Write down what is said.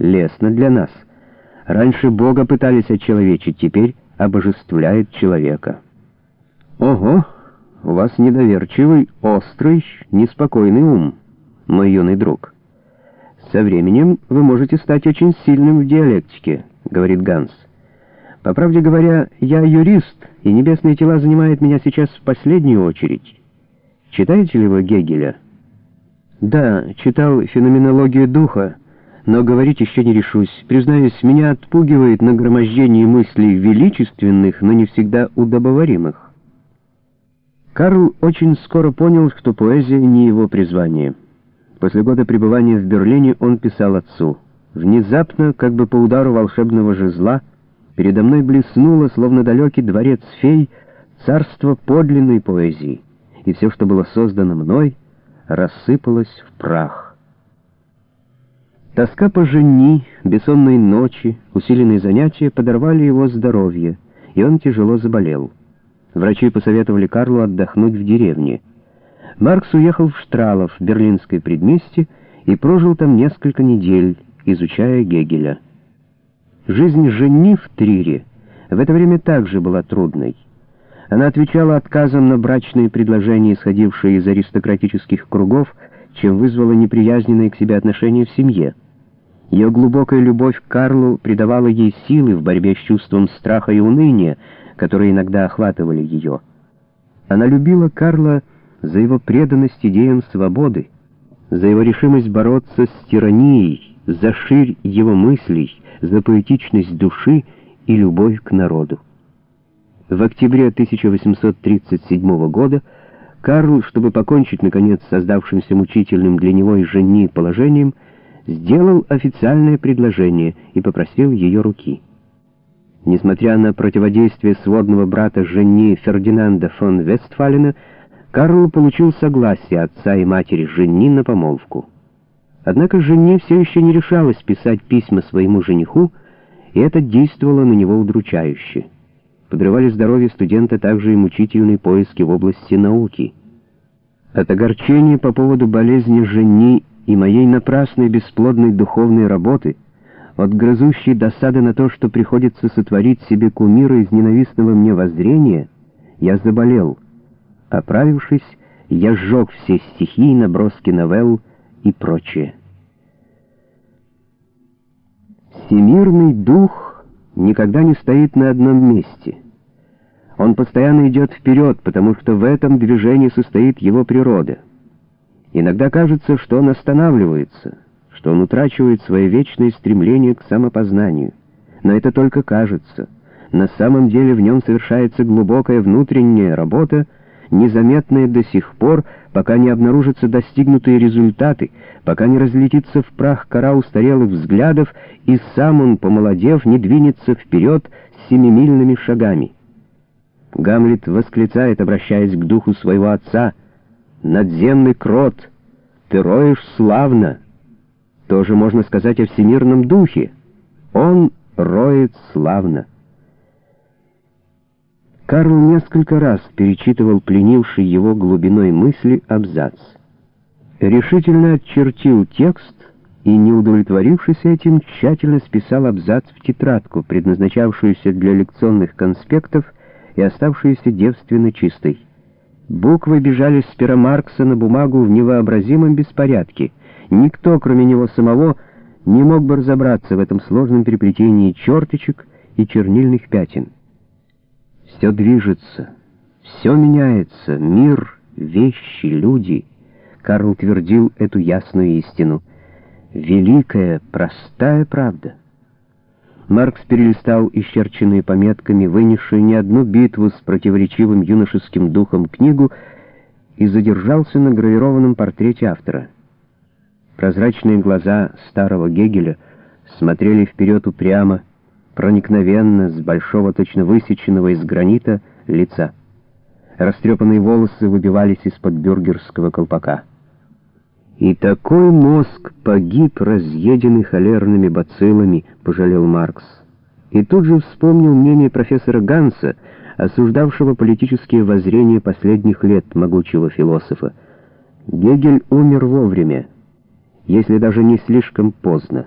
лестно для нас. Раньше Бога пытались очеловечить, теперь обожествляет человека. Ого, у вас недоверчивый, острый, неспокойный ум, мой юный друг. Со временем вы можете стать очень сильным в диалектике, говорит Ганс. По правде говоря, я юрист, и небесные тела занимают меня сейчас в последнюю очередь. Читаете ли вы Гегеля? Да, читал «Феноменологию духа», но говорить еще не решусь. Признаюсь, меня отпугивает нагромождение мыслей величественных, но не всегда удобоваримых. Карл очень скоро понял, что поэзия не его призвание. После года пребывания в Берлине он писал отцу. Внезапно, как бы по удару волшебного жезла, передо мной блеснуло, словно далекий дворец фей, царство подлинной поэзии, и все, что было создано мной, рассыпалось в прах. Тоска по жени, бессонные ночи, усиленные занятия подорвали его здоровье, и он тяжело заболел. Врачи посоветовали Карлу отдохнуть в деревне. Маркс уехал в Штралов, берлинское предместье, и прожил там несколько недель, изучая Гегеля. Жизнь жени в Трире в это время также была трудной. Она отвечала отказом на брачные предложения, исходившие из аристократических кругов, чем вызвала неприязненное к себе отношение в семье. Ее глубокая любовь к Карлу придавала ей силы в борьбе с чувством страха и уныния, которые иногда охватывали ее. Она любила Карла за его преданность идеям свободы, за его решимость бороться с тиранией, за ширь его мыслей, за поэтичность души и любовь к народу. В октябре 1837 года Карл, чтобы покончить, наконец, создавшимся мучительным для него и жени положением, сделал официальное предложение и попросил ее руки. Несмотря на противодействие сводного брата жени Фердинанда фон Вестфалена, Карл получил согласие отца и матери жени на помолвку. Однако Жене все еще не решалась писать письма своему жениху, и это действовало на него удручающе. Подрывали здоровье студента также и мучительные поиски в области науки. От огорчения по поводу болезни жени и моей напрасной бесплодной духовной работы, от грызущей досады на то, что приходится сотворить себе кумира из ненавистного мне воззрения, я заболел. Оправившись, я сжег все стихи наброски новелл, и прочее. Всемирный дух никогда не стоит на одном месте. Он постоянно идет вперед, потому что в этом движении состоит его природа. Иногда кажется, что он останавливается, что он утрачивает свое вечное стремление к самопознанию. Но это только кажется. На самом деле в нем совершается глубокая внутренняя работа, незаметная до сих пор, пока не обнаружатся достигнутые результаты, пока не разлетится в прах кора устарелых взглядов, и сам он, помолодев, не двинется вперед семимильными шагами. Гамлет восклицает, обращаясь к духу своего отца, «Надземный крот, ты роешь славно!» Тоже можно сказать о всемирном духе. Он роет славно. Карл несколько раз перечитывал пленивший его глубиной мысли абзац. Решительно отчертил текст и, не удовлетворившись этим, тщательно списал абзац в тетрадку, предназначавшуюся для лекционных конспектов и оставшуюся девственно чистой. Буквы бежали с пера Маркса на бумагу в невообразимом беспорядке. Никто, кроме него самого, не мог бы разобраться в этом сложном переплетении черточек и чернильных пятен. Все движется, все меняется, мир, вещи, люди. Карл твердил эту ясную истину. Великая, простая правда. Маркс перелистал исчерченные пометками, вынесшую не одну битву с противоречивым юношеским духом книгу, и задержался на гравированном портрете автора. Прозрачные глаза старого Гегеля смотрели вперед упрямо, проникновенно, с большого, точно высеченного из гранита, лица. Растрепанные волосы выбивались из-под бюргерского колпака. «И такой мозг погиб, разъеденный холерными бациллами», — пожалел Маркс. И тут же вспомнил мнение профессора Ганса, осуждавшего политические воззрения последних лет могучего философа. Гегель умер вовремя, если даже не слишком поздно.